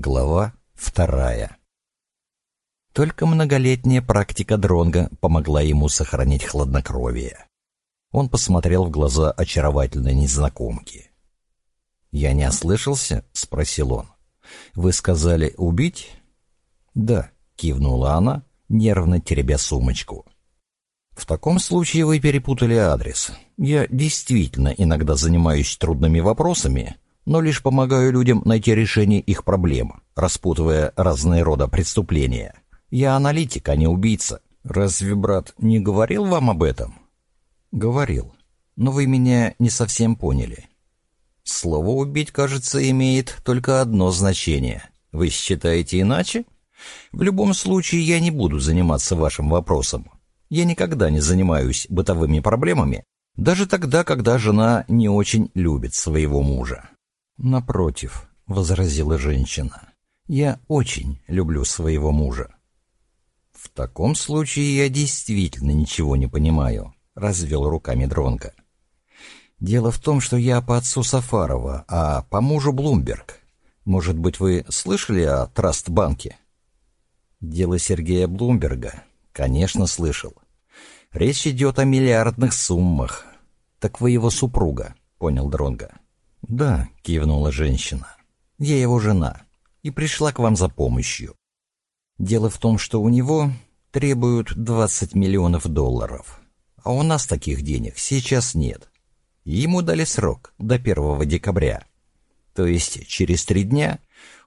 Глава вторая. Только многолетняя практика Дронга помогла ему сохранить хладнокровие. Он посмотрел в глаза очаровательной незнакомки. «Я не ослышался?» — спросил он. «Вы сказали убить?» «Да», — кивнула она, нервно теребя сумочку. «В таком случае вы перепутали адрес. Я действительно иногда занимаюсь трудными вопросами, но лишь помогаю людям найти решение их проблем, распутывая разные рода преступления. Я аналитик, а не убийца. Разве брат не говорил вам об этом? Говорил. Но вы меня не совсем поняли. Слово «убить», кажется, имеет только одно значение. Вы считаете иначе? В любом случае, я не буду заниматься вашим вопросом. Я никогда не занимаюсь бытовыми проблемами, даже тогда, когда жена не очень любит своего мужа. «Напротив», — возразила женщина, — «я очень люблю своего мужа». «В таком случае я действительно ничего не понимаю», — развел руками Дронка. «Дело в том, что я по отцу Сафарова, а по мужу Блумберг. Может быть, вы слышали о Траст-банке?» «Дело Сергея Блумберга?» «Конечно, слышал. Речь идет о миллиардных суммах. Так вы его супруга», — понял Дронга. «Да», — кивнула женщина. «Я его жена и пришла к вам за помощью. Дело в том, что у него требуют 20 миллионов долларов, а у нас таких денег сейчас нет. Ему дали срок до 1 декабря. То есть через три дня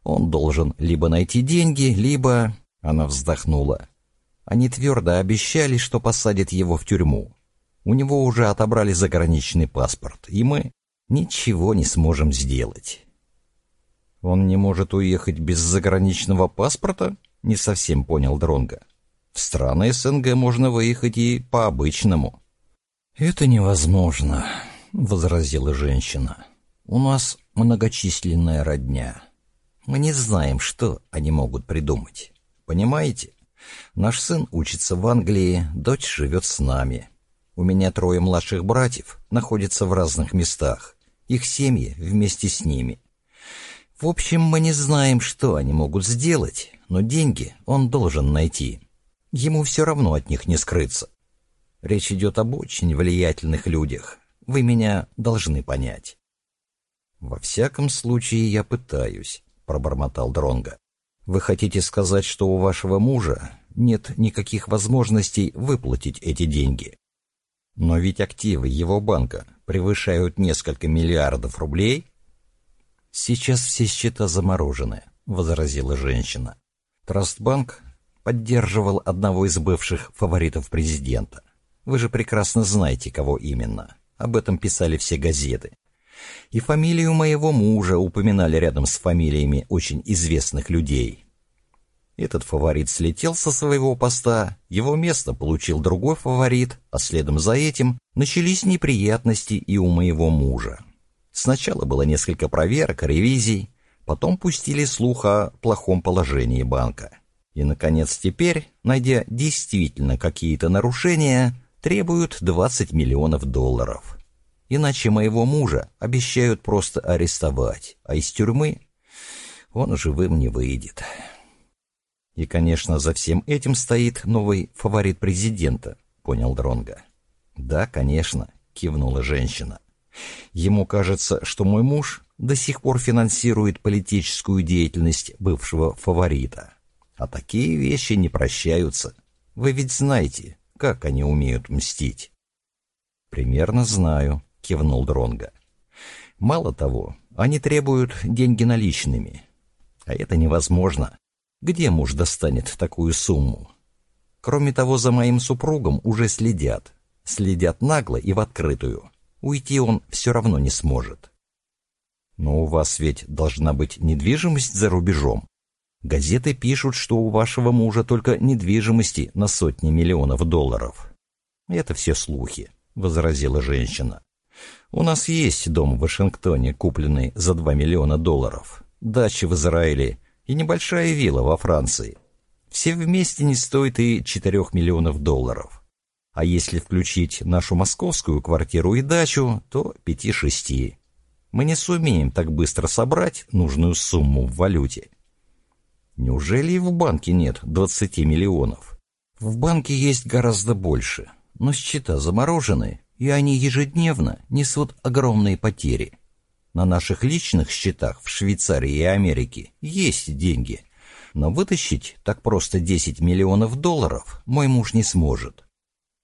он должен либо найти деньги, либо...» Она вздохнула. Они твердо обещали, что посадят его в тюрьму. У него уже отобрали заграничный паспорт, и мы ничего не сможем сделать. Он не может уехать без заграничного паспорта? Не совсем понял Дронга. В страны СНГ можно выехать и по-обычному. Это невозможно, возразила женщина. У нас многочисленная родня. Мы не знаем, что они могут придумать. Понимаете? Наш сын учится в Англии, дочь живет с нами. У меня трое младших братьев находятся в разных местах их семьи вместе с ними. В общем, мы не знаем, что они могут сделать, но деньги он должен найти. Ему все равно от них не скрыться. Речь идет об очень влиятельных людях. Вы меня должны понять. Во всяком случае, я пытаюсь, пробормотал Дронга. Вы хотите сказать, что у вашего мужа нет никаких возможностей выплатить эти деньги? Но ведь активы его банка превышают несколько миллиардов рублей. Сейчас все счета заморожены, возразила женщина. Трастбанк поддерживал одного из бывших фаворитов президента. Вы же прекрасно знаете, кого именно. Об этом писали все газеты. И фамилию моего мужа упоминали рядом с фамилиями очень известных людей. Этот фаворит слетел со своего поста, его место получил другой фаворит, а следом за этим начались неприятности и у моего мужа. Сначала было несколько проверок, ревизий, потом пустили слух о плохом положении банка. И, наконец, теперь, найдя действительно какие-то нарушения, требуют 20 миллионов долларов. Иначе моего мужа обещают просто арестовать, а из тюрьмы он живым не выйдет. И, конечно, за всем этим стоит новый фаворит президента, понял Дронга. Да, конечно, кивнула женщина. Ему кажется, что мой муж до сих пор финансирует политическую деятельность бывшего фаворита. А такие вещи не прощаются. Вы ведь знаете, как они умеют мстить. Примерно знаю, кивнул Дронга. Мало того, они требуют деньги наличными. А это невозможно. Где муж достанет такую сумму? Кроме того, за моим супругом уже следят. Следят нагло и в открытую. Уйти он все равно не сможет. Но у вас ведь должна быть недвижимость за рубежом. Газеты пишут, что у вашего мужа только недвижимости на сотни миллионов долларов. Это все слухи, возразила женщина. У нас есть дом в Вашингтоне, купленный за 2 миллиона долларов, дача в Израиле и небольшая вилла во Франции. Все вместе не стоят и 4 миллионов долларов. А если включить нашу московскую квартиру и дачу, то 5-6. Мы не сумеем так быстро собрать нужную сумму в валюте. Неужели и в банке нет 20 миллионов? В банке есть гораздо больше, но счета заморожены, и они ежедневно несут огромные потери. На наших личных счетах в Швейцарии и Америке есть деньги, но вытащить так просто 10 миллионов долларов мой муж не сможет.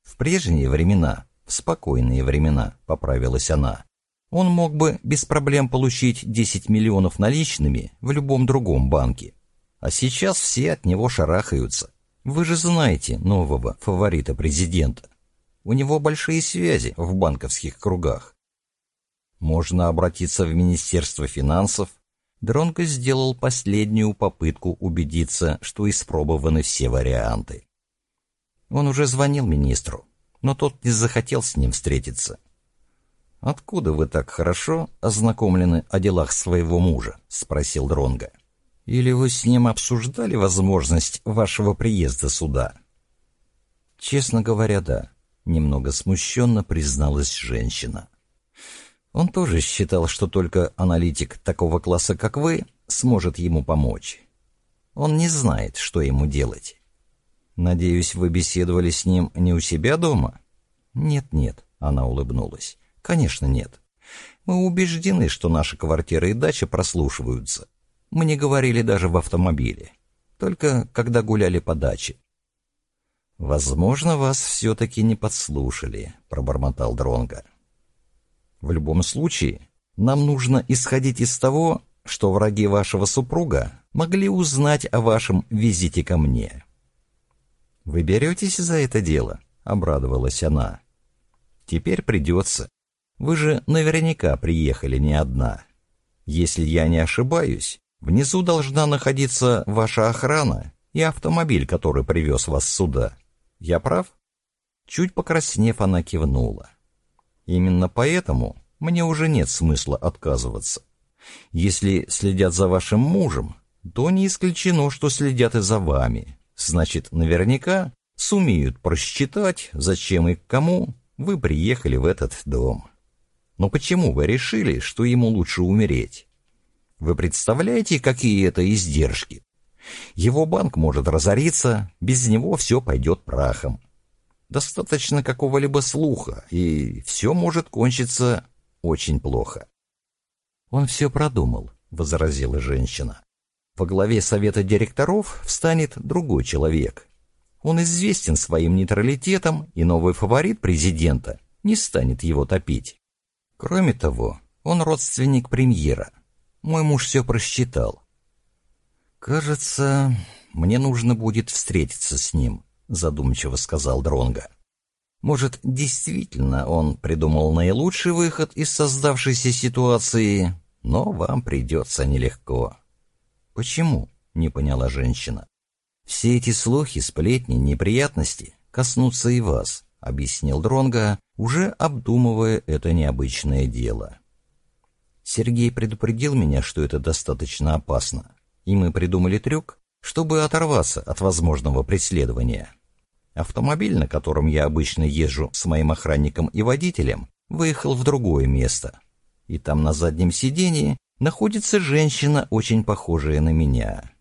В прежние времена, в спокойные времена, поправилась она, он мог бы без проблем получить 10 миллионов наличными в любом другом банке. А сейчас все от него шарахаются. Вы же знаете нового фаворита президента. У него большие связи в банковских кругах. Можно обратиться в Министерство финансов. Дронко сделал последнюю попытку убедиться, что испробованы все варианты. Он уже звонил министру, но тот не захотел с ним встретиться. «Откуда вы так хорошо ознакомлены о делах своего мужа?» — спросил Дронга. «Или вы с ним обсуждали возможность вашего приезда сюда?» «Честно говоря, да», — немного смущенно призналась женщина. Он тоже считал, что только аналитик такого класса, как вы, сможет ему помочь. Он не знает, что ему делать. «Надеюсь, вы беседовали с ним не у себя дома?» «Нет-нет», — она улыбнулась. Конечно, нет. Мы убеждены, что наши квартиры и дача прослушиваются. Мы не говорили даже в автомобиле. Только когда гуляли по даче. «Возможно, вас все-таки не подслушали», — пробормотал Дронга. «В любом случае, нам нужно исходить из того, что враги вашего супруга могли узнать о вашем визите ко мне». «Вы беретесь за это дело?» — обрадовалась она. «Теперь придется. Вы же наверняка приехали не одна. Если я не ошибаюсь, внизу должна находиться ваша охрана и автомобиль, который привез вас сюда. Я прав?» Чуть покраснев, она кивнула. «Именно поэтому мне уже нет смысла отказываться. Если следят за вашим мужем, то не исключено, что следят и за вами. Значит, наверняка сумеют просчитать, зачем и к кому вы приехали в этот дом». Но почему вы решили, что ему лучше умереть? Вы представляете, какие это издержки? Его банк может разориться, без него все пойдет прахом. Достаточно какого-либо слуха, и все может кончиться очень плохо. «Он все продумал», — возразила женщина. «Во главе совета директоров встанет другой человек. Он известен своим нейтралитетом, и новый фаворит президента не станет его топить. Кроме того, он родственник премьера. Мой муж все просчитал. «Кажется, мне нужно будет встретиться с ним», — задумчиво сказал Дронга. «Может, действительно он придумал наилучший выход из создавшейся ситуации, но вам придется нелегко». «Почему?» — не поняла женщина. «Все эти слухи, сплетни, неприятности коснутся и вас. — объяснил Дронга, уже обдумывая это необычное дело. Сергей предупредил меня, что это достаточно опасно, и мы придумали трюк, чтобы оторваться от возможного преследования. Автомобиль, на котором я обычно езжу с моим охранником и водителем, выехал в другое место. И там на заднем сидении находится женщина, очень похожая на меня.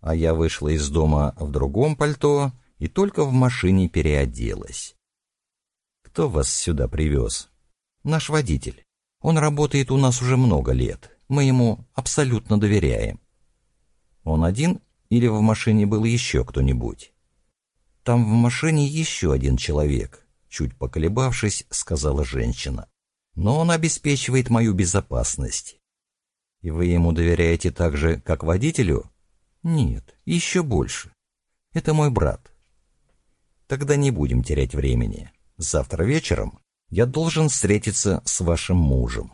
А я вышла из дома в другом пальто и только в машине переоделась. Кто вас сюда привез? Наш водитель. Он работает у нас уже много лет. Мы ему абсолютно доверяем. Он один или в машине был еще кто-нибудь? Там в машине еще один человек, чуть поколебавшись, сказала женщина. Но он обеспечивает мою безопасность. И вы ему доверяете так же, как водителю? Нет, еще больше. Это мой брат. Тогда не будем терять времени. Завтра вечером я должен встретиться с вашим мужем».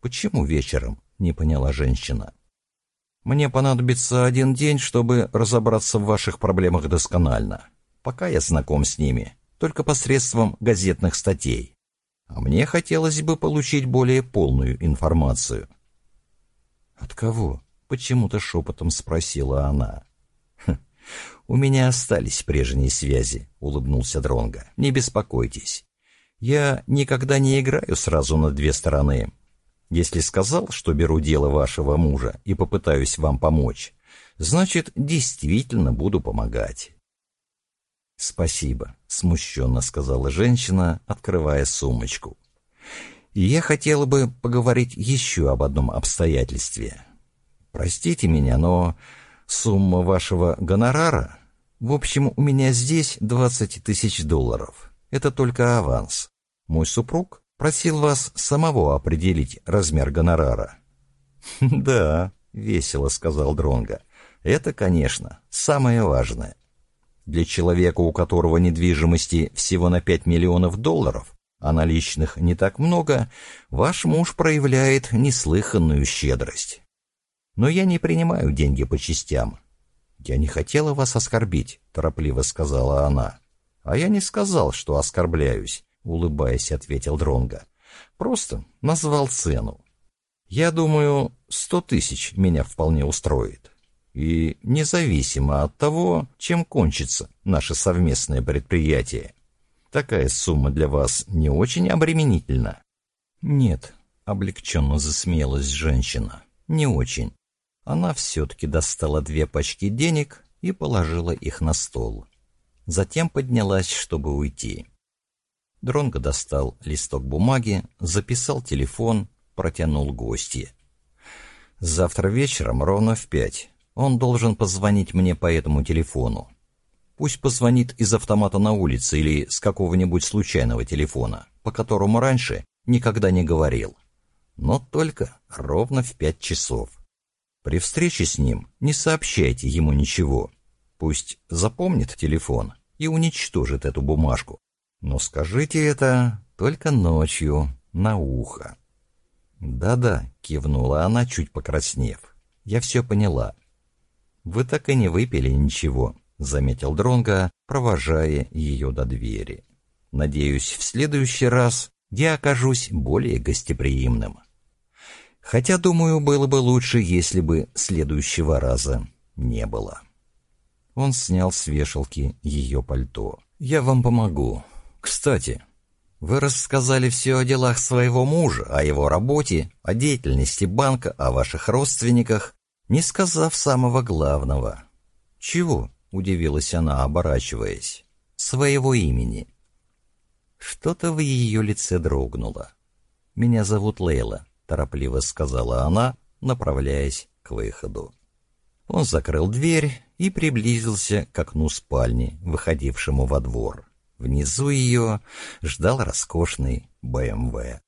«Почему вечером?» — не поняла женщина. «Мне понадобится один день, чтобы разобраться в ваших проблемах досконально. Пока я знаком с ними, только посредством газетных статей. А мне хотелось бы получить более полную информацию». «От кого?» — почему-то шепотом спросила она. «У меня остались прежние связи», — улыбнулся Дронга. «Не беспокойтесь. Я никогда не играю сразу на две стороны. Если сказал, что беру дело вашего мужа и попытаюсь вам помочь, Значит, действительно буду помогать. «Спасибо», — смущенно сказала женщина, открывая сумочку. «Я хотела бы поговорить еще об одном обстоятельстве. Простите меня, но сумма вашего гонорара... В общем, у меня здесь двадцать тысяч долларов. Это только аванс. Мой супруг просил вас самого определить размер гонорара». «Да», — весело сказал Дронга. «Это, конечно, самое важное. Для человека, у которого недвижимости всего на 5 миллионов долларов, а наличных не так много, ваш муж проявляет неслыханную щедрость. Но я не принимаю деньги по частям. Я не хотела вас оскорбить, торопливо сказала она. А я не сказал, что оскорбляюсь, улыбаясь, ответил Дронга. Просто назвал цену. Я думаю, сто тысяч меня вполне устроит и независимо от того, чем кончится наше совместное предприятие. Такая сумма для вас не очень обременительна? Нет, облегченно засмеялась женщина. Не очень. Она все-таки достала две пачки денег и положила их на стол. Затем поднялась, чтобы уйти. Дронго достал листок бумаги, записал телефон, протянул гостье. «Завтра вечером ровно в пять он должен позвонить мне по этому телефону. Пусть позвонит из автомата на улице или с какого-нибудь случайного телефона, по которому раньше никогда не говорил. Но только ровно в пять часов. При встрече с ним не сообщайте ему ничего. Пусть запомнит телефон и уничтожит эту бумажку. Но скажите это только ночью, на ухо. «Да-да», — кивнула она, чуть покраснев. «Я все поняла. «Вы так и не выпили ничего», — заметил Дронга, провожая ее до двери. «Надеюсь, в следующий раз я окажусь более гостеприимным. Хотя, думаю, было бы лучше, если бы следующего раза не было». Он снял с вешалки ее пальто. «Я вам помогу. Кстати, вы рассказали все о делах своего мужа, о его работе, о деятельности банка, о ваших родственниках не сказав самого главного. «Чего?» — удивилась она, оборачиваясь. «Своего имени». Что-то в ее лице дрогнуло. «Меня зовут Лейла», — торопливо сказала она, направляясь к выходу. Он закрыл дверь и приблизился к окну спальни, выходившему во двор. Внизу ее ждал роскошный БМВ.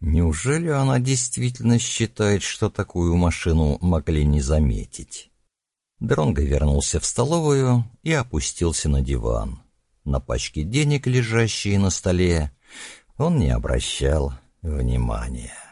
Неужели она действительно считает, что такую машину могли не заметить? Дронго вернулся в столовую и опустился на диван. На пачке денег, лежащие на столе, он не обращал внимания.